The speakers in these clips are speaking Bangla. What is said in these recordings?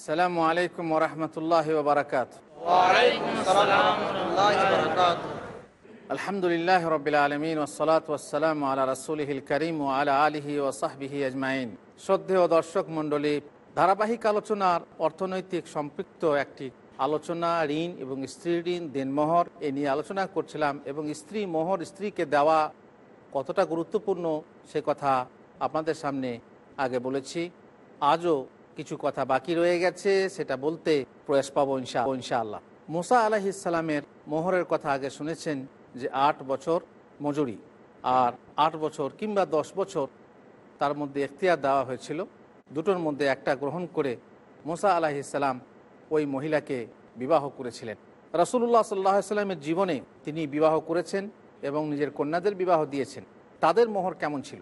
সালামু আলাইকুম ওরহমতুল্লাহ বারাকাত আলহামদুলিল্লাহ রবিল আলমিন ওসলাত ওসালাম আলা রসুলহিল করিম ও আলা আলহি ও সাহবিহি আজমাইন। শ্রদ্ধেয় দর্শক মণ্ডলী, ধারাবাহিক আলোচনার অর্থনৈতিক সম্পৃক্ত একটি আলোচনা ঋণ এবং স্ত্রী ঋণ, দেনমোহর এ নিয়ে আলোচনা করছিলাম এবং স্ত্রী মোহর স্ত্রীকে দেওয়া কতটা গুরুত্বপূর্ণ সে কথা আপনাদের সামনে আগে বলেছি। আজও কিছু কথা বাকি রয়ে গেছে, সেটা বলতে প্রয়াস পাবো ইনশা ইনশাআল্লাহ। মুসা আলাহিসাল্লামের মোহরের কথা আগে শুনেছেন যে আট বছর মজুরি, আর আট বছর কিংবা দশ বছর তার মধ্যে এখতিয়ার দেওয়া হয়েছিল। দুটোর মধ্যে একটা গ্রহণ করে মুসা আলাহিসাল্লাম ওই মহিলাকে বিবাহ করেছিলেন। রসুল্লাহ সাল্লাহ সাল্লামের জীবনে তিনি বিবাহ করেছেন এবং নিজের কন্যাদের বিবাহ দিয়েছেন। তাদের মোহর কেমন ছিল?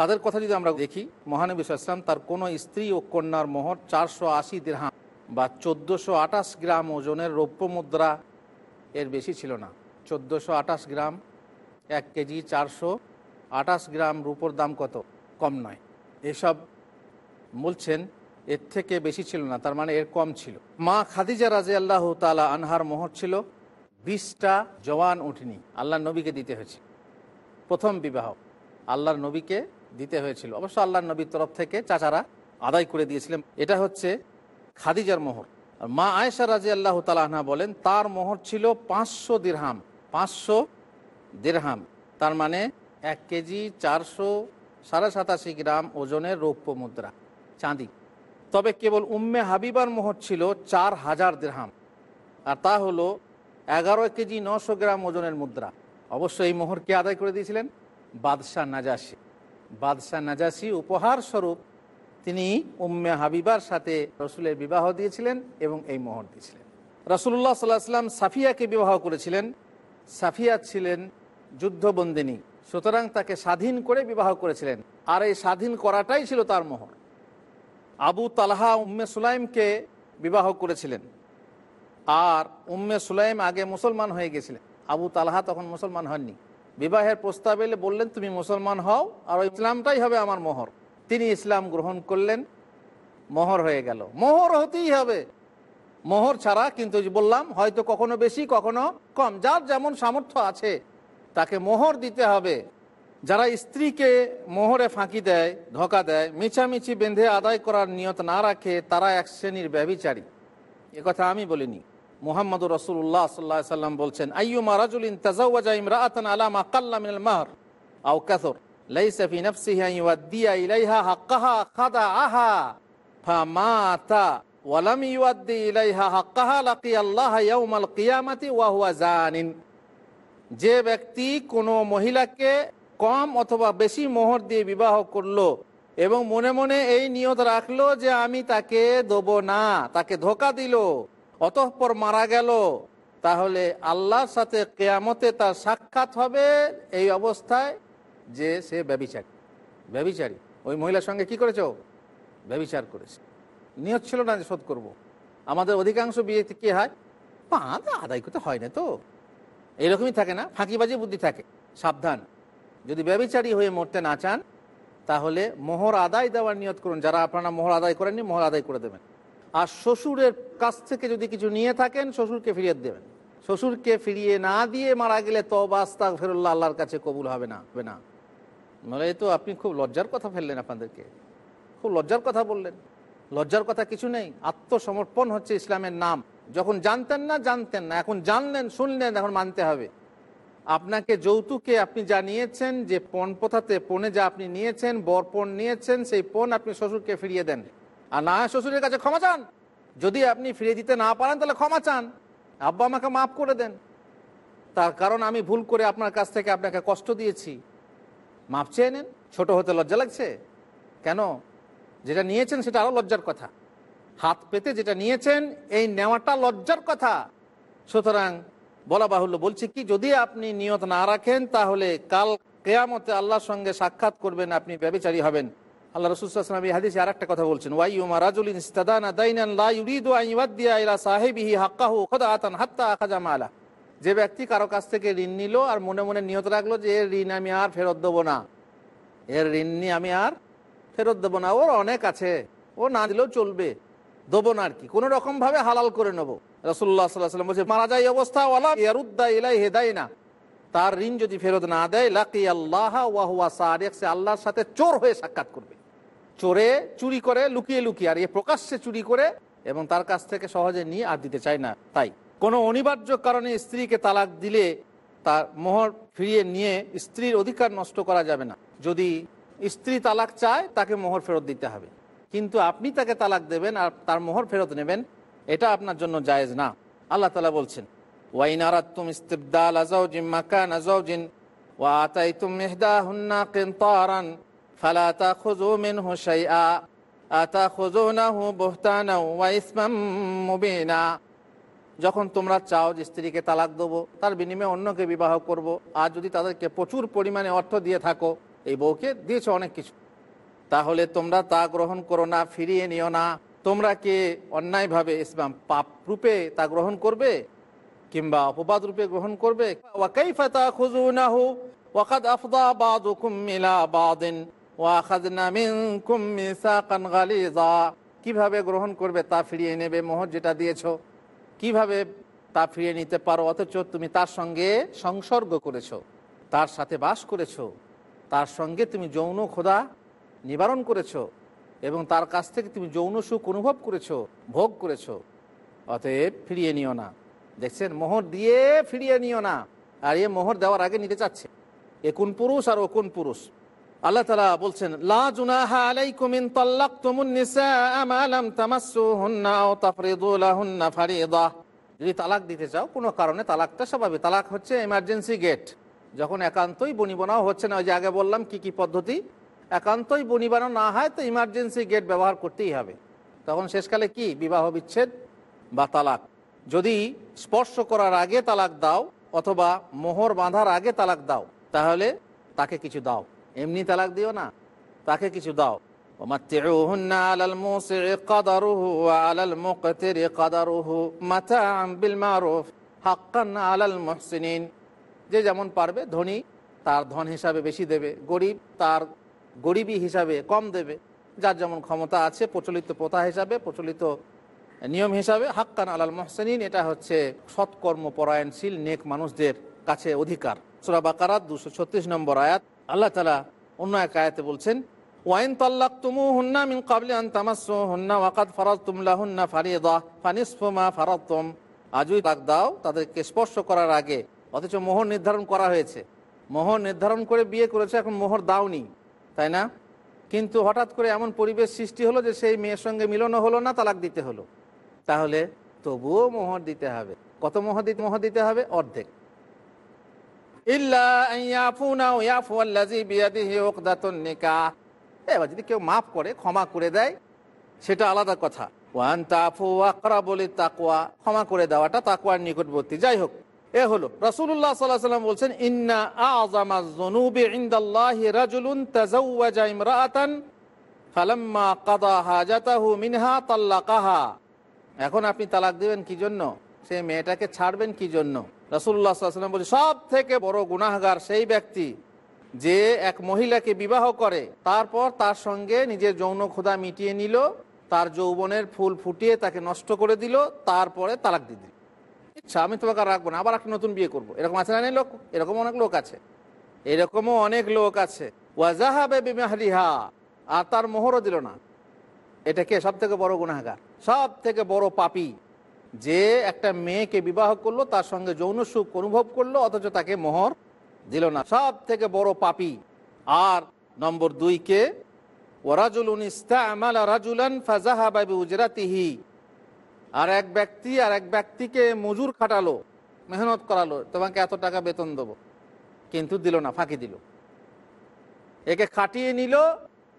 তাদের কথা যদি আমরা দেখি, মহানবী ইসলাম তার কোনো স্ত্রী ও কন্যার মোহর চারশো আশি দেড়হাম বা চোদ্দোশো আঠাশ গ্রাম ওজনের রৌপ্য মুদ্রা এর বেশি ছিল না। চোদ্দোশো আঠাশ গ্রাম এক কেজি চারশো আঠাশ গ্রাম রূপোর দাম কত? কম নয়। এসব বলছেন, এর থেকে বেশি ছিল না, তার মানে এর কম ছিল। মা খাদিজা রাজে আল্লাহ তালা আনহার মোহর ছিল বিশটা জওয়ান উঠিনি আল্লাহ নবীকে দিতে হয়েছে। প্রথম বিবাহ, আল্লাহর নবীকে দিতে হয়েছিল। অবশ্য আল্লাহ নবীর তরফ থেকে চাচারা আদায় করে দিয়েছিলেন। এটা হচ্ছে খাদিজার মোহর। মা আয়েশা রাজি আল্লাহ তালাহনা বলেন, তার মোহর ছিল পাঁচশো দিরহাম পাঁচশো দিরহাম। তার মানে এক কেজি চারশো সাড়ে সাতাশি গ্রাম ওজনের রৌপ্য মুদ্রা, চাঁদি। তবে কেবল উম্মে হাবিবার মোহর ছিল চার হাজার দিরহাম। আর তা হলো এগারো কেজি নশো গ্রাম ওজনের মুদ্রা। অবশ্য এই মোহরকে আদায় করে দিয়েছিলেন? বাদশাহ নাজাসি। বাদশাহ নাজাসি উপহার স্বরূপ তিনি উম্মে হাবিবার সাথে রসুলের বিবাহ দিয়েছিলেন এবং এই মোহর দিয়েছিলেন। রসুল্লাহ সাল্লাহ সাল্লাম সাফিয়াকে বিবাহ করেছিলেন। সাফিয়া ছিলেন যুদ্ধবন্দিনী, সুতরাং তাকে স্বাধীন করে বিবাহ করেছিলেন। আর এই স্বাধীন করাটাই ছিল তার মোহর। আবু তালহা উম্মে সুলাইমকে বিবাহ করেছিলেন। আর উম্মে সুলাইম আগে মুসলমান হয়ে গেছিলেন। আবু তালহা তখন মুসলমান হননি। বিবাহের প্রস্তাব এলে বললেন, তুমি মুসলমান হও আর ইসলামটাই হবে আমার মোহর। তিনি ইসলাম গ্রহণ করলেন, মোহর হয়ে গেল। মোহর হতেই হবে। মোহর ছাড়া কিন্তু বললাম, হয়তো কখনো বেশি, কখনো কম, যার যেমন সামর্থ্য আছে তাকে মোহর দিতে হবে। যারা স্ত্রীকে মোহরে ফাঁকি দেয়, ধোকা দেয়, মিছামিছি বেঁধে আদায় করার নিয়ত না রাখে, তারা এক শ্রেণির ব্যবিচারী কথা আমি বলিনি। মোহাম্মদ রসুল্লাহ সাল্লাহ সাল্লাম বলছেন, আইয়ুমা রাজুলিন তাজাওয়াজা ইমরাআতান আলামা কাল্লা মিনাল মাহর আও কাসর, লাইসা ফি নাফসিহি আন ইউদ্দিয়া ইলাইহা হাক্কাহা খাদাআহা, ফামাতা ওয়ালাম ইউদ্দি ইলাইহা হাক্কাহা লাকি আল্লাহ ইয়াউমাল কিয়ামাতি ওয়া হুয়া জানিন। যে ব্যক্তি কোনো মহিলাকে কম অথবা বেশি মোহর দিয়ে বিবাহ করল এবং মনে মনে এই নিয়ত রাখল যে আমি তাকে দেব না, তাকে ধোকা দিল অতঃপর মারা গেল। তাহলে আল্লাহর সাথে কেয়ামতে তার সাক্ষাৎ হবে এই অবস্থায় যে সে ব্যবিচারী ব্যবিচারী ওই মহিলার সঙ্গে কি করেছ ব্যবিচার করেছে। নিয়ত ছিল না যে শোধ করব। আমাদের অধিকাংশ বিয়েতে কি হয়? পা আদায় করতে হয় না তো। এরকমই থাকে না? ফাঁকিবাজি বুদ্ধি থাকে। সাবধান। যদি ব্যবিচারী হয়ে মরতে না চান, তাহলে মোহর আদায় দেওয়ার নিয়ত করুন। যারা আপনারা মোহর আদায় করেননি, মোহর আদায় করে দেবেন। আর শ্বশুরের কাছ থেকে যদি কিছু নিয়ে থাকেন, শ্বশুরকে ফিরিয়ে দেবেন। শ্বশুরকে ফিরিয়ে না দিয়ে মারা গেলে তো বাস্তা ফেরুল্লাহ আল্লাহর কাছে কবুল হবে না হবে না। নলে তো আপনি খুব লজ্জার কথা ফেললেন আপনাদেরকে। খুব লজ্জার কথা বললেন। লজ্জার কথা কিছু নেই। আত্মসমর্পণ হচ্ছে ইসলামের নাম। যখন জানতেন না জানতেন না। এখন জানলেন, শুনলেন, এখন মানতে হবে। আপনাকে যৌতুকে আপনি যা নিয়েছেন, যে পণ প্রথাতে পণে যা আপনি নিয়েছেন বর পণ নিয়েছেন, সেই পণ আপনি শ্বশুরকে ফিরিয়ে দেন। আর না শ্বশুরের কাছে ক্ষমা চান। যদি আপনি ফিরিয়ে দিতে না পারেন, তাহলে ক্ষমা চান। আব্বা আমাকে মাফ করে দেন। তার কারণ আমি ভুল করে আপনার কাছ থেকে আপনাকে কষ্ট দিয়েছি। মাপ চেয়ে নেন, ছোটো হতে লজ্জা লাগছে? কেন? যেটা নিয়েছেন সেটা আরও লজ্জার কথা। হাত পেতে যেটা নিয়েছেন, এই নেওয়াটা লজ্জার কথা। সুতরাং বলা বাহুল্য বলছি কি, যদি আপনি নিয়ত না রাখেন, তাহলে কাল কেয়ামতে আল্লাহর সঙ্গে সাক্ষাৎ করবেন, আপনি ব্যবচারী হবেন। আল্লাহ রসুলাম এই হাদিসে আর একটা কথা বলছেন, ওয়াই উমা রাজুলিন ইস্তাদানা দাইনান যে ব্যক্তি কারও কাছ থেকে ঋণ নিল আর মনে মনে নিয়ত রাখল যে এর ঋণ আমি আর ফেরত দেবো না। এর ঋণ নিয়ে আমি আর ফেরত দেবো না। ওর অনেক আছে, ও না দিলেও চলবে। দেবো না আর কি। কোনো রকম ভাবে হালাল করে নেব। রসুল্লাহ সাল্লাহ সাল্লাম বলছে, মারা যায় অবস্থা, ওয়ালা ইয়ারুদ্দা ইলাই না তার ঋণ যদি ফেরত না দেয় লাকি আল্লাহ ওয়াহুয়া সারেক সে আল্লাহর সাথে চোর হয়ে সাক্ষাৎ করবে। চোরে চুরি করে, লুকিয়ে লুকিয়ে। আর এ প্রকাশ্যে চুরি করে এবং তার কাছ থেকে সহজে নিয়ে আর দিতে চায় না। তাই কোনো অনিবার্য কারণে স্ত্রীকে তালাক দিলে তার মোহর ফিরিয়ে নিয়ে স্ত্রীর অধিকার নষ্ট করা যাবে না। যদি স্ত্রী তালাক চায়, তাকে মোহর ফেরত দিতে হবে। কিন্তু আপনি তাকে তালাক দেবেন আর তার মোহর ফেরত নেবেন, এটা আপনার জন্য জায়েজ না। আল্লাহ তালা বলছেন, ওয়াইন মাকান ওয়া কিনতারান। ফালা ওয়া ইসমাম মুবিনা যখন তোমরা চাও যে স্ত্রীকে তালাক দেবো, তার বিনিময়ে অন্যকে বিবাহ করব। আর যদি তাদেরকে প্রচুর পরিমাণে অর্থ দিয়ে থাকো, এই বউকে দিয়েছ অনেক কিছু। তাহলে তোমরা তা গ্রহণ করো না, ফিরিয়ে নিও না। তোমরা কে অন্যায়ভাবে ইসলাম পাপ রূপে তা গ্রহণ করবে, কিংবা অপবাদ রূপে গ্রহণ করবে? গালিযা কীভাবে গ্রহণ করবে তা ফিরিয়ে নেবে মোহর যেটা দিয়েছ? কীভাবে তা ফিরিয়ে নিতে পারো? অথচ তুমি তার সঙ্গে সংসর্গ করেছ, তার সাথে বাস করেছ, তার সঙ্গে তুমি যৌন খোদা নিবারণ করেছ এবং তার কাছ থেকে তুমি যৌন সুখ অনুভব করেছ, ভোগ করেছ। অতএব ফিরিয়ে নিও না। দেখছেন? মোহর দিয়ে ফিরিয়ে নিও না। আর এ মোহর দেওয়ার আগে নিতে চাচ্ছে। এ কোন পুরুষ আর ও কোন পুরুষ? আল্লাহ তালা বলছেন, লা জুনাহা আলাইকুম ইন তাল্লাকতুমুন নিসা মা লাম তামাসসুহুন্না আও তাফরিদু লাহুন্না ফারিদা। যদি তালাক দিতে চাও, কোনো কারণে তালাকটা স্বাভাবিক। তালাক হচ্ছে এমার্জেন্সি গেট যখন একান্তই বনিবনাও হচ্ছে না, ওই যে আগে বললাম কি কি পদ্ধতি? একান্তই বনিবানো না হয় তো ইমার্জেন্সি গেট ব্যবহার করতেই হবে। তখন শেষকালে কি? বিবাহ বিচ্ছেদ বা তালাক। যদি স্পর্শ করার আগে তালাক দাও অথবা মোহর বাঁধার আগে তালাক দাও, তাহলে তাকে কিছু দাও। এমনি তালাক দিও না, তাকে কিছু দাও। যে যেমন পারবে ধনী, তার ধন হিসাবে বেশি দেবে। গরিব, তার গরিবী হিসাবে কম দেবে। যার যেমন ক্ষমতা আছে, প্রচলিত প্রথা হিসাবে, প্রচলিত নিয়ম হিসাবে, হাক্কান আলাল মহসেনিন, এটা হচ্ছে সৎকর্মপরায়ণশীল, নেক মানুষদের কাছে অধিকার। সুরাবাকার দুশো ছত্রিশ নম্বর আয়াত। আল্লাহ তালা অন্য এক আয়াতে বলছেন, ওয়াইন তাল্লাক তুমু হুন্না মিন কাবলি আন তামাসু হুন্না ওয়াকাদ ফারাজ তুমলা হুন্না ফারিদা ফানিসফুমা ফারাতুম আজই তাক দাও, তাদেরকে স্পর্শ করার আগে, অথচ মোহর নির্ধারণ করা হয়েছে। মোহর নির্ধারণ করে বিয়ে করেছে, এখন মোহর দাওনি, তাই না? কিন্তু হঠাৎ করে এমন পরিবেশ সৃষ্টি হলো যে সেই মেয়ের সঙ্গে মিলনও হলো না, তালাক দিতে হলো। তাহলে তবুও মোহর দিতে হবে। কত মোহর দিতে মোহর দিতে হবে? অর্ধেক। এবার যদি কেউ মাফ করে, ক্ষমা করে দেয়, সেটা আলাদা কথা। আকরাবু লিত্তাকওয়া ক্ষমা করে দেওয়াটা তাকওয়ার নিকটবর্তী। যাই হোক, এ হলো, রাসূলুল্লাহ সাল্লাল্লাহু আলাইহি ওয়াসাল্লাম বলছেন, ইন্না রাজুলুন মিনহা এখন আপনি তালাক দিবেন কি জন্য? সে মেয়েটাকে ছাড়বেন কি জন্য? রাসুল্লাহ সাল্লাম বলছে সব থেকে বড় গুনাহগার সেই ব্যক্তি যে এক মহিলাকে বিবাহ করে, তারপর তার সঙ্গে নিজের যৌন ক্ষুধা মিটিয়ে নিল, তার যৌবনের ফুল ফুটিয়ে তাকে নষ্ট করে দিল, তারপরে তালাক দিয়ে দিল। ইচ্ছা আমি তোমাকে রাখব না, আবার একটা নতুন বিয়ে করব। এরকম আছে না লোক? এরকম অনেক লোক আছে। এরকমও অনেক লোক আছে। ওয়াজাহাবে আর তার মোহরও দিল না। এটা কে সব থেকে বড় গুনাহগার? সব থেকে বড় পাপি। যে একটা মেয়েকে বিবাহ করল, তার সঙ্গে যৌন সুখ অনুভব করল, অথচ তাকে মোহর দিল না। সব থেকে বড় পাপি আর নম্বর দুই কে? আর এক ব্যক্তি আর এক ব্যক্তিকে মজুর খাটালো, মেহনত করালো, তোমাকে এত টাকা বেতন দেবো। কিন্তু দিল না, ফাঁকি দিল। একে খাটিয়ে নিল,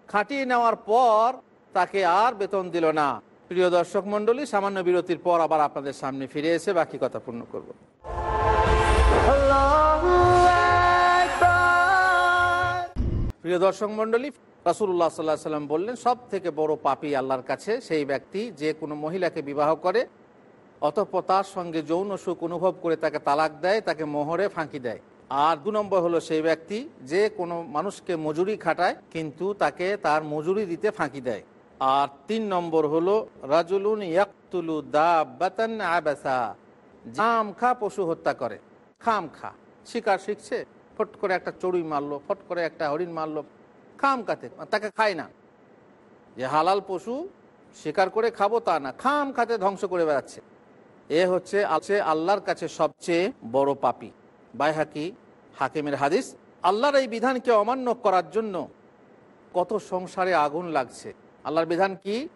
খাটিয়ে নেওয়ার পর তাকে আর বেতন দিল না। প্রিয় দর্শক মন্ডলী সামান্য বিরতির পর আবার আপনাদের সামনে ফিরে এসে বাকি কথা পূর্ণ করব। প্রিয় দর্শক মন্ডলী রাসুল্লাহ সাল্লাহ সাল্লাম বললেন, সব থেকে বড় পাপি আল্লাহর কাছে সেই ব্যক্তি যে কোনো মহিলাকে বিবাহ করে, অতঃপর তার সঙ্গে যৌন সুখ অনুভব করে তাকে তালাক দেয়, তাকে মোহরে ফাঁকি দেয়। আর দু নম্বর হলো সেই ব্যক্তি যে কোনো মানুষকে মজুরি খাটায়, কিন্তু তাকে তার মজুরি দিতে ফাঁকি দেয়। আর তিন নম্বর হলো, রাজুলুন ইয়াকতুলু দাবাতান আবাসা। জাম খা, পশু হত্যা করে। খাম খা। শিকার শিখছে, ফট করে একটা চড়ুই মারলো, ফট করে একটা হরিণ মারলো, খাম খাতে তাকে খায় না। যে হালাল পশু, শিকার করে খাব তা না, খাম খাতে ধ্বংস করে বেড়াচ্ছে। এ হচ্ছে, আছে আল্লাহর কাছে সবচেয়ে বড় পাপি। বাইহাকি, হাকিমের হাদিস, আল্লাহর এই বিধানকে অমান্য করার জন্য কত সংসারে আগুন লাগছে। আল্লাহর বিধান কি?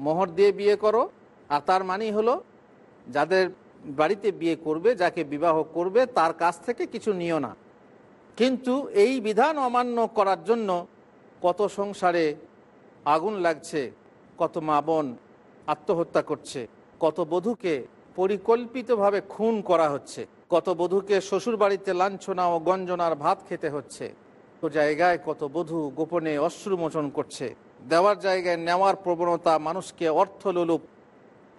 মোহর দিয়ে বিয়ে করো। আর তার মানেই হলো, যাদের বাড়িতে বিয়ে করবে, যাকে বিবাহ করবে, তার কাছ থেকে কিছু নিও না। কিন্তু এই বিধান অমান্য করার জন্য কত সংসারে আগুন লাগছে, কত মা বোন আত্মহত্যা করছে, কত বধূকে পরিকল্পিতভাবে খুন করা হচ্ছে, কত বধূকে শ্বশুর বাড়িতে লাঞ্ছনা ও গঞ্জনার ভাত খেতে হচ্ছে। তো জায়গায় কত বধূ গোপনে অশ্রুমোচন করছে। দেওয়ার জায়গায় নেওয়ার প্রবণতা মানুষকে অর্থ অর্থলোলুপ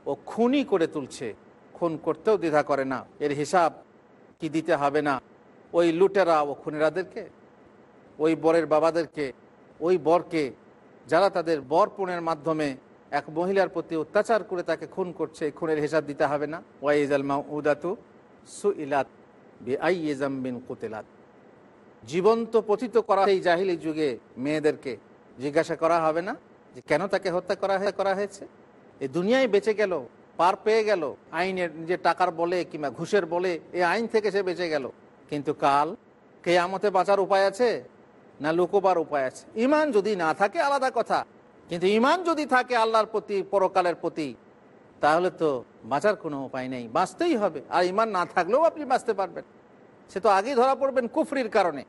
ও খুনই করে তুলছে। খুন করতেও দ্বিধা করে না। এর হিসাব কি দিতে হবে না? ওই লুটেরা ও খুনেরাদেরকে? ওই বরের বাবাদেরকে? ওই বরকে? যারা তাদের বর বরপণের মাধ্যমে এক মহিলার প্রতি অত্যাচার করে তাকে খুন করছে খুনের হিসাব দিতে হবে না? ওয়াইজ আল মাউদাতু সুইলাত বি আইজাম্বিন কুতেলাত। জীবন্ত পতিত করা এই জাহিলি যুগে মেয়েদেরকে জিজ্ঞাসা করা হবে না যে কেন তাকে হত্যা করা করা হয়েছে? এই দুনিয়ায় বেঁচে গেল, পার পেয়ে গেল, আইনের যে টাকার বলে কিংবা ঘুষের বলে এই আইন থেকে সে বেঁচে গেল। কিন্তু কাল কেয়ামতে বাঁচার উপায় আছে না লুকোবার উপায় আছে? ইমান যদি না থাকে, আলাদা কথা। কিন্তু ইমান যদি থাকে আল্লাহর প্রতি, পরকালের প্রতি, তাহলে তো বাঁচার কোনো উপায় নেই, বাঁচতেই হবে। আর ইমান না থাকলেও আপনি বাঁচতে পারবেন। সে তো আগেই ধরা পড়বেন কুফরির কারণে।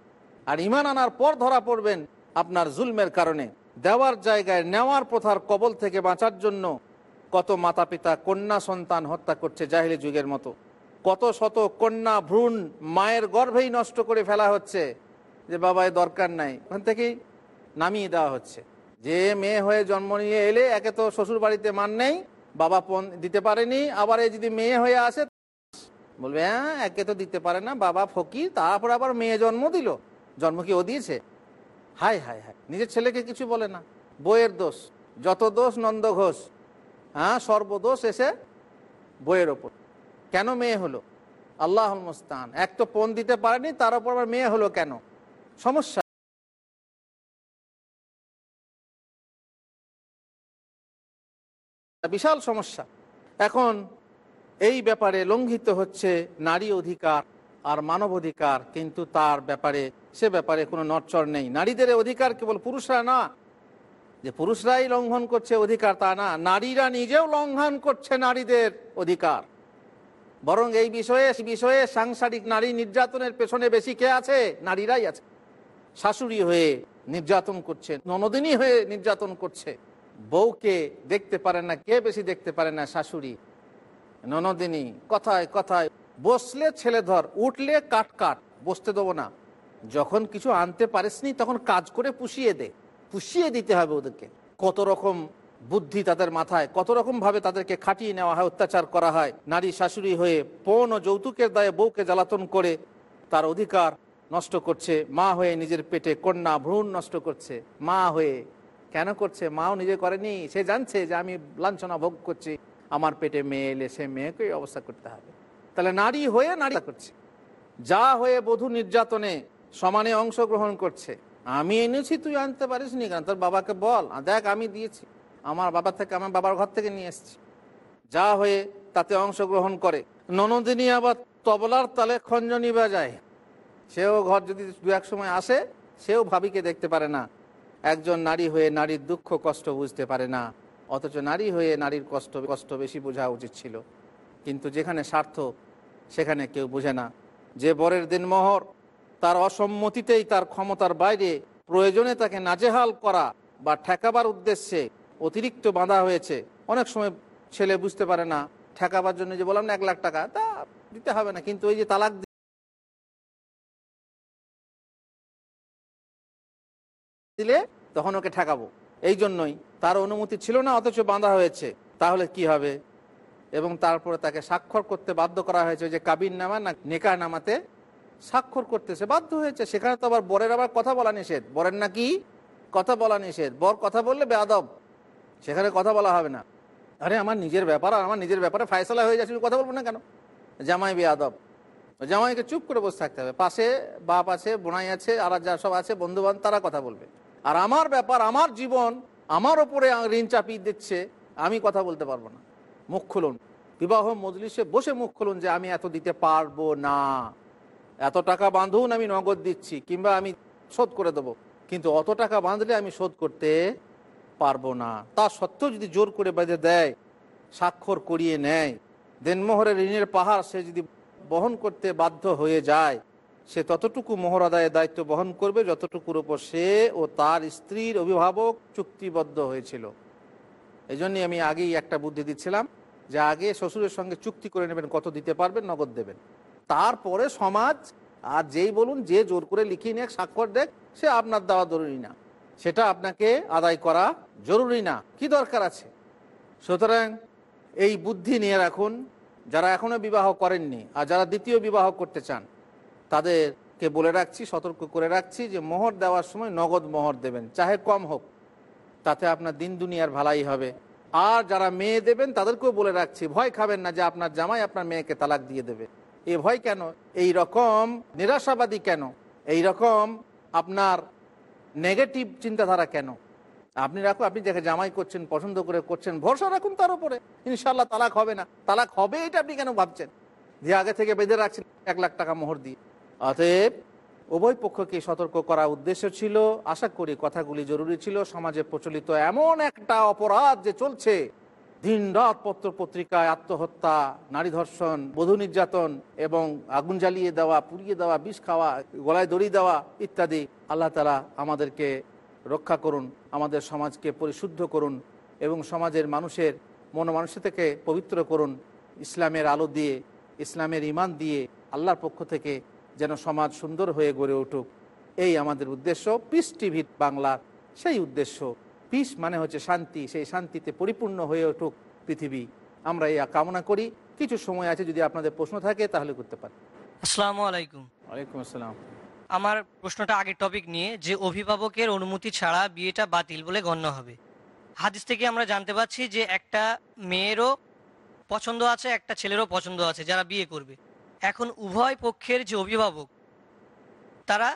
আর ইমান আনার পর ধরা পড়বেন আপনার জুলমের কারণে। দেওয়ার জায়গায় নেওয়ার প্রথার কবল থেকে বাঁচার জন্য কত মাতা পিতা কন্যা সন্তান হত্যা করছে জাহিলি যুগের মতো। কত শত কন্যা ভ্রূণ মায়ের গর্ভেই নষ্ট করে ফেলা হচ্ছে যে, বাবা, এ দরকার নাই। ওখান থেকেই নামিয়ে দেওয়া হচ্ছে। যে মেয়ে হয়ে জন্ম নিয়ে এলে একে তো শ্বশুর বাড়িতে মান নেই, বাবা পণ দিতে পারেনি, আবার এই যদি মেয়ে হয়ে আসে বলবে হ্যাঁ একে তো দিতে পারে না, বাবা ফকির, তারপর আবার মেয়ে জন্ম দিল। জন্ম কি ও দিয়েছে? হাই হাই হাই। নিজের ছেলেকে কিছু বলে না। বইয়ের দোষ। যত দোষ নন্দ ঘোষ হ্যাঁ সর্বদোষ এসে বইয়ের ওপর। কেন মেয়ে হলো? আল্লাহ মুস্তান এক তো পণ দিতে পারেনি, তার উপর আবার মেয়ে হলো কেন? সমস্যা। বিশাল সমস্যা। এখন এই ব্যাপারে লঙ্ঘিত হচ্ছে নারী অধিকার আর মানব অধিকার, কিন্তু তার ব্যাপারে সে ব্যাপারে কোনো নটচর নেই। নারীদের অধিকার কেবল পুরুষরা না। যে পুরুষরাই লঙ্ঘন করছে অধিকার, তা না। নারীরা নিজেও লঙ্ঘন করছে নারীদের অধিকার। বরং এই বিষয়ে বিষয়ে সাংসারিক নারী নির্যাতনের পেছনে বেশি কে আছে? নারীরাই আছে। শাশুড়ি হয়ে নির্যাতন করছে, ননদিনী হয়ে নির্যাতন করছে। বউকে দেখতে পারে না, কে বেশি দেখতে পারে না? শাশুড়ি, ননদিনী। কথায় কথায়, বসলে ছেলে ধর, উঠলে কাট কাট, বসতে দেবো না। যখন কিছু আনতে পারিসনি, তখন কাজ করে পুষিয়ে দে। পুষিয়ে দিতে হবে ওদেরকে। কত রকম বুদ্ধি তাদের মাথায়, কত রকম ভাবে তাদেরকে খাটিয়ে নেওয়া হয়, অত্যাচার করা হয়। নারী শাশুড়ি হয়ে পণ ও যৌতুকের দায়ে বউকে জ্বালাতন করে তার অধিকার নষ্ট করছে। মা হয়ে নিজের পেটে কন্যা ভ্রূণ নষ্ট করছে। মা হয়ে কেন করছে? মাও নিজে করেনি। সে জানছে যে আমি লাঞ্ছনা ভোগ করছি। আমার পেটে মেয়ে এলে সে মেয়েকে এই অবস্থা করতে হবে। তাহলে নারী হয়ে নারী করছে। যা হয়ে বধূ নির্যাতনে সমানে অংশগ্রহণ করছে। আমি এনেছি, তুই আনতে পারিস নি কেন? তোর বাবাকে বল। দেখ, আমি দিয়েছি। আমার বাবা থেকে, আমার বাবার ঘর থেকে নিয়ে এসেছি। যা হয়ে তাতে অংশগ্রহণ করে। ননদিনী আবার তবলার তালে খঞ্জনি বাজায়। সেও ঘর যদি দু এক সময় আসে, সেও ভাবিকে দেখতে পারে না। একজন নারী হয়ে নারীর দুঃখ, কষ্ট বুঝতে পারে না। অথচ নারী হয়ে নারীর কষ্ট কষ্ট বেশি বোঝা উচিত ছিল। কিন্তু যেখানে স্বার্থ, সেখানে কেউ বোঝে না। যে বরের দিনমোহর তার অসম্মতিতেই তার ক্ষমতার বাইরে প্রয়োজনে তাকে নাজেহাল করা বা ঠেকাবার উদ্দেশ্যে অতিরিক্ত বাঁধা হয়েছে। অনেক সময় ছেলে বুঝতে পারে না, ঠেকাবার জন্য যে বললাম না, এক লাখ টাকা, তা দিতে হবে না। কিন্তু ওই যে তালাক দিলে তখন ওকে ঠেকাবো। এই জন্যই তার অনুমতি ছিল না, অথচ বাঁধা হয়েছে। তাহলে কি হবে? এবং তারপরে তাকে স্বাক্ষর করতে বাধ্য করা হয়েছে যে কাবিন নামা না নেকা নামাতে স্বাক্ষর করতেছে, বাধ্য হয়েছে। সেখানে তো আবার বরের আবার কথা বলা নিষেধ। বরের নাকি কথা বলা নিষেধ। বর কথা বললে বেয়াদব সেখানে কথা বলা হবে না। আরে আমার নিজের ব্যাপার, আর আমার নিজের ব্যাপারে ফায়সলা হয়ে যাচ্ছে, কথা বলব না কেন? জামাই বেয়াদব জামাইকে চুপ করে বসে থাকতে হবে। পাশে বাপ আছে, বোনাই আছে, আর যা সব আছে বন্ধু বান্ধব তারা কথা বলবে। আর আমার ব্যাপার, আমার জীবন, আমার ওপরে ঋণ চাপিয়ে দিচ্ছে, আমি কথা বলতে পারব না। মুখ খুলুন। বিবাহ মজলিসে বসে মুখ খুলুন যে আমি এত দিতে পারব না। এত টাকা বাঁধুন, আমি নগদ দিচ্ছি, কিংবা আমি শোধ করে দেবো। কিন্তু অত টাকা বাঁধলে আমি শোধ করতে পারব না। তা সত্ত্বেও যদি জোর করে বেঁধে দেয়, স্বাক্ষর করিয়ে নেয়, দেনমোহরের ঋণের পাহাড় সে যদি বহন করতে বাধ্য হয়ে যায়, সে ততটুকু মোহর আদায়ের দায়িত্ব বহন করবে যতটুকুর ওপর সে ও তার স্ত্রীর অভিভাবক চুক্তিবদ্ধ হয়েছিল। এই আমি আগেই একটা বুদ্ধি দিচ্ছিলাম যে আগে শ্বশুরের সঙ্গে চুক্তি করে নেবেন, কত দিতে পারবেন, নগদ দেবেন। তারপরে সমাজ, আর যেই বলুন, যে জোর করে লিখিয়ে নিয়ে স্বাক্ষর দেখ সে আপনার দেওয়া জরুরি না। সেটা আপনাকে আদায় করা জরুরি না। কি দরকার আছে? সুতরাং এই বুদ্ধি নিয়ে রাখুন। যারা এখনও বিবাহ করেননি, আর যারা দ্বিতীয় বিবাহ করতে চান, তাদেরকে বলে রাখছি, সতর্ক করে রাখছি যে মোহর দেওয়ার সময় নগদ মোহর দেবেন, চাহে কম হোক। তাতে আপনার দিন দুনিয়ার ভালাই হবে। আর যারা মেয়ে দেবেন, তাদেরকেও বলে রাখছি, ভয় খাবেন না যে আপনার জামাই আপনার মেয়েকে তালাক দিয়ে দেবে। এ ভয় কেন? এই রকম নিরাশাবাদী কেন? এই রকম আপনার নেগেটিভ চিন্তাধারা কেন? আপনি রাখুন, আপনি যাকে জামাই করছেন, পছন্দ করে করছেন, ভরসা রাখুন তার উপরে। ইনশাল্লাহ তালাক হবে না। তালাক হবে এটা আপনি কেন ভাবছেন? যে আগে থেকে বেঁধে রাখছেন এক লাখ টাকা মোহর দিয়ে। অতএব উভয় পক্ষকে সতর্ক করা উদ্দেশ্য ছিল। আশা করি কথাগুলি জরুরি ছিল। সমাজে প্রচলিত এমন একটা অপরাধ যে চলছে দিন রাত পত্র পত্রিকায় আত্মহত্যা, নারী ধর্ষণ, বধূ নির্যাতন এবং আগুন জ্বালিয়ে দেওয়া, পুড়িয়ে দেওয়া, বিষ খাওয়া, গলায় দড়ি দেওয়া ইত্যাদি আল্লাহ তালা আমাদেরকে রক্ষা করুন, আমাদের সমাজকে পরিশুদ্ধ করুন এবং সমাজের মানুষের মন মানুষ থেকে পবিত্র করুন। ইসলামের আলো দিয়ে, ইসলামের ইমান দিয়ে আল্লাহর পক্ষ থেকে যেন সমাজ সুন্দর হয়ে গড়ে উঠুক। এই আমাদের উদ্দেশ্য। পিস টিভি বাংলার সেই উদ্দেশ্য। পিস মানে হচ্ছে শান্তি সেই শান্তিতে পরিপূর্ণ হয়ে উঠুক পৃথিবী। আমরা এই কামনা করি। কিছু সময় আছে যদি আপনাদের প্রশ্ন থাকে তাহলে করতে পারি আসসালামু আলাইকুম। ওয়ালাইকুম আসসালাম। আমার প্রশ্নটা আগের টপিক নিয়ে যে অভিভাবকের অনুমতি ছাড়া বিয়েটা বাতিল বলে গণ্য হবে। হাদিস থেকে আমরা জানতে পারছি যে একটা মেয়েরও পছন্দ আছে একটা ছেলেরও পছন্দ আছে যারা বিয়ে করবে। এখন উভয় পক্ষের যে অভিভাবক তারা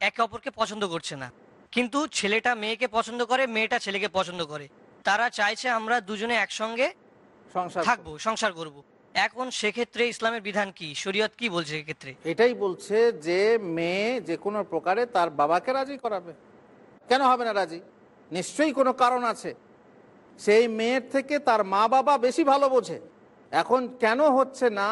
একে অপরকে পছন্দ করছে না। কিন্তু ছেলেটা মেয়েকে পছন্দ করে মেয়েটা ছেলেকে পছন্দ করে। তারা চাইছে আমরা দুজনে একসঙ্গে সংসার থাকব সংসার করব। এখন সেক্ষেত্রে ইসলামের বিধান কি? শরীয়ত কি বলছে এক্ষেত্রে? এটাই বলছে যে মেয়ে যে কোনো প্রকারে তার বাবাকে রাজি করাবে। কেন হবে না রাজি? নিশ্চয়ই কোনো কারণ আছে। সেই মেয়ের থেকে তার মা বাবা বেশি ভালো বোঝে। এখন কেন হচ্ছে না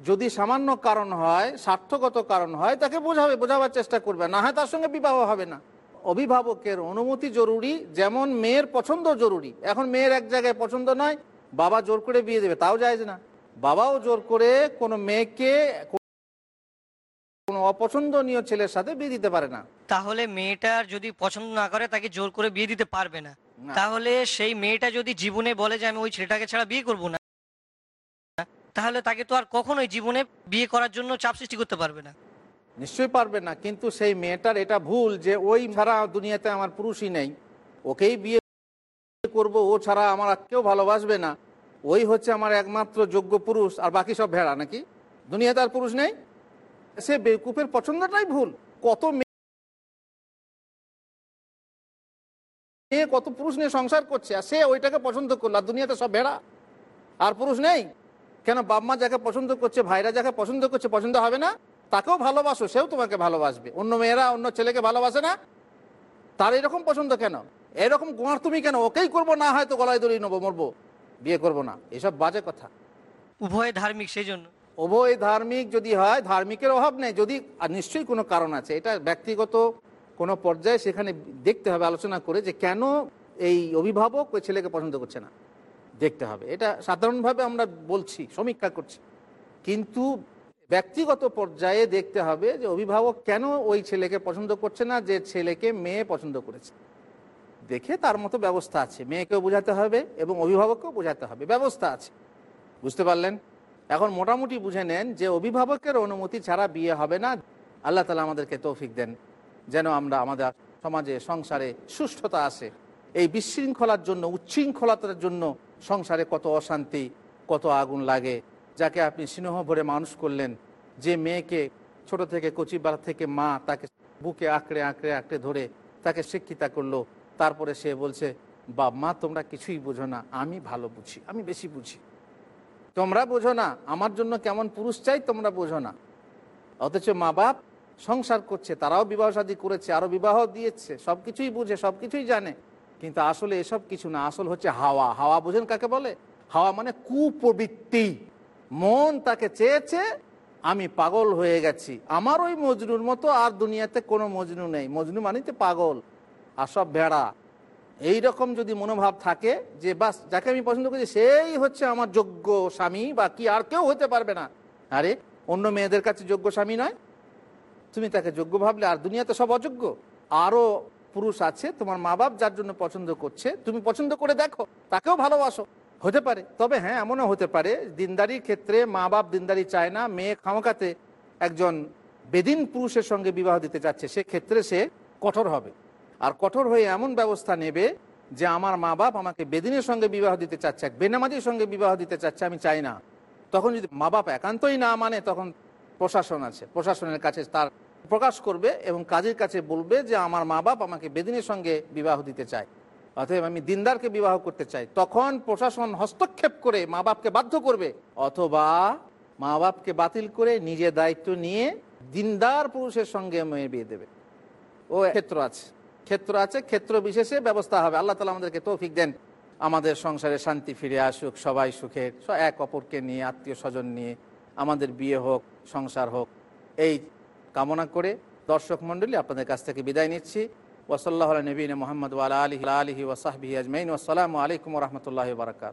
যদি সামান্য কারণ হয় স্বার্থগত কারণ হয় তাকে বোঝাবে বোঝাবার চেষ্টা করবে। না হয় তার সঙ্গে বিবাহ হবে না। অভিভাবকের অনুমতি জরুরি যেমন মেয়ের পছন্দ জরুরি। এখন মেয়ের এক জায়গায় পছন্দ নয় বাবা জোর করে বিয়ে দেবে তাও যায় না। বাবাও জোর করে কোনো মেয়েকে কোনো অপছন্দনীয় ছেলের সাথে বিয়ে দিতে পারে না। তাহলে মেয়েটার যদি পছন্দ না করে তাকে জোর করে বিয়ে দিতে পারবে না। না। তাহলে সেই মেয়েটা যদি জীবনে বলে যে আমি ওই ছেলেটাকে ছাড়া বিয়ে করব না তাহলে তাকে তো আর কখনোই জীবনে বিয়ে করার জন্য চাপ সৃষ্টি করতে পারবে না। নিশ্চয়ই পারবে না, কিন্তু সেই মেয়েটার এটা ভুল যে ওই ছাড়া দুনিয়াতে আমার পুরুষই নেই। ওকেই বিয়ে করব, ও ছাড়া আমার কেউ ভালোবাসবে না। ওই হচ্ছে আমার একমাত্র যোগ্য পুরুষ, আর বাকি সব ভেড়া নাকি? দুনিয়াতে আর পুরুষ নেই? সে বেকুপের পছন্দটাই ভুল। কত মেয়ে কত পুরুষ নিয়ে সংসার করছে, আর সে ওইটাকে পছন্দ করল, আর দুনিয়াতে সব ভেড়া। আর পুরুষ নেই? কেন বাপমা যাকে পছন্দ করছে, ভাইরা যাকে পছন্দ করছে, পছন্দ হবে না? তাকেও ভালোবাসো সেও তোমাকে ভালোবাসবে। অন্য মেয়েরা অন্য ছেলেকে ভালোবাসে না। তার এরকম পছন্দ কেন? এরকম গোয়ার তুমি কেন? ওকেই করব না হয়তো গলায় দড়ি নেব মরবো। বিয়ে করব না। এসব বাজে কথা। উভয় ধার্মিক সেই জন্য উভয় ধার্মিক যদি হয় ধার্মিকের অভাব নেই। যদি আর নিশ্চয়ই কোনো কারণ আছে। এটা ব্যক্তিগত কোনো পর্যায়ে সেখানে দেখতে হবে আলোচনা করে যে কেন এই অভিভাবক ওই ছেলেকে পছন্দ করছে না। দেখতে হবে। এটা সাধারণভাবে আমরা বলছি সমীক্ষা করছি। কিন্তু ব্যক্তিগত পর্যায়ে দেখতে হবে যে অভিভাবক কেন ওই ছেলেকে পছন্দ করছে না, যে ছেলেকে মেয়ে পছন্দ করেছে। দেখে তার মতো ব্যবস্থা আছে। মেয়েকেও বোঝাতে হবে এবং অভিভাবককেও বোঝাতে হবে। ব্যবস্থা আছে। বুঝতে পারলেন? এখন মোটামুটি বুঝে নেন যে অভিভাবকের অনুমতি ছাড়া বিয়ে হবে না। আল্লাহ তালা আমাদেরকে তৌফিক দেন যেন আমরা আমাদের সমাজে, সংসারে সুষ্ঠুতা আসে। এই বিশৃঙ্খলার জন্য, উচ্ছৃঙ্খলতার জন্য সংসারে কত অশান্তি, কত আগুন লাগে যাকে আপনি স্নেহ ভরে মানুষ করলেন, যে মেয়েকে ছোট থেকে কচিবার থেকে মা তাকে বুকে আঁকড়ে আঁকড়ে আঁকড়ে ধরে তাকে শিক্ষিতা করল, তারপরে সে বলছে, বাপ মা, তোমরা কিছুই বোঝো না, আমি ভালো বুঝি, আমি বেশি বুঝি। তোমরা বোঝো না, আমার জন্য কেমন পুরুষ চাই, তোমরা বোঝো না। অথচ মা বাপ সংসার করছে, তারাও বিবাহ শাদী করেছে আরও বিবাহ দিয়েছে, সব কিছুই বুঝে, সব কিছুই জানে। কিন্তু আসলে এসব কিছু না, আসল হচ্ছে হাওয়া। হাওয়া বোঝেন কাকে বলে? হাওয়া মানে কুপ্রবৃত্তি। মন তাকে চেয়েছে, আমি পাগল হয়ে গেছি। আমার ওই মজনুর মতো আর দুনিয়াতে কোনো মজনু নেই। মজনু মানিতে পাগল আর সব ভেড়া। এই রকম যদি মনোভাব থাকে যে বাস, যাকে আমি পছন্দ করি, সেই হচ্ছে আমার যোগ্য স্বামী বা কি আর কেউ হতে পারবে না। আরে, অন্য মেয়েদের কাছে যোগ্য স্বামী নয়। তুমি তাকে যোগ্য ভাবলে আর দুনিয়াতে সব অযোগ্য। আরও পুরুষ আছে তোমার মা বাপ যার জন্য পছন্দ করছে। তুমি পছন্দ করে দেখো, তাকেও ভালোবাসো। হতে পারে। তবে হ্যাঁ এমনও হতে পারে, দিনদারির ক্ষেত্রে মা বাপ দিনদারি চায় না, মেয়ে খামকাতে একজন বেদিন পুরুষের সঙ্গে বিবাহ দিতে চাচ্ছে সেক্ষেত্রে সে কঠোর হবে। আর কঠোর হয়ে এমন ব্যবস্থা নেবে যে আমার মা বাপ আমাকে বেদিনের সঙ্গে বিবাহ দিতে চাচ্ছে, এক বেনামাজির সঙ্গে বিবাহ দিতে চাচ্ছে, আমি চাই না। তখন যদি মা বাপ একান্তই না মানে তখন প্রশাসন আছে, প্রশাসনের কাছে তার প্রকাশ করবে এবং কাজের কাছে বলবে যে আমার মা বাপ আমাকে বেদিনের সঙ্গে বিবাহ দিতে চায়। অতএব আমি দিনদারকে বিবাহ করতে চাই। তখন প্রশাসন হস্তক্ষেপ করে মা বাপকে বাধ্য করবে। অথবা মা বাপকে বাতিল করে নিজে দায়িত্ব নিয়ে দিনদার পুরুষের সঙ্গে মেয়ে বিয়ে দেবে। ও ক্ষেত্র আছে। ক্ষেত্র আছে, ক্ষেত্র বিশেষে ব্যবস্থা হবে। আল্লাহ তালা আমাদেরকে তৌফিক দেন। আমাদের সংসারে শান্তি ফিরে আসুক, সবাই সুখের এক অপরকে নিয়ে, আত্মীয় স্বজন নিয়ে আমাদের বিয়ে হোক, সংসার হোক। এই কামনা করে দর্শক মণ্ডলী আপনাদের কাছ থেকে বিদায় নিচ্ছি। ওসল্লাহ নবীন মোহাম্মদ আলা আলহি আলহি ওসাহবি আজমাইন আসসালামু আলাইকুম রহমতুল্লাহ বারকাত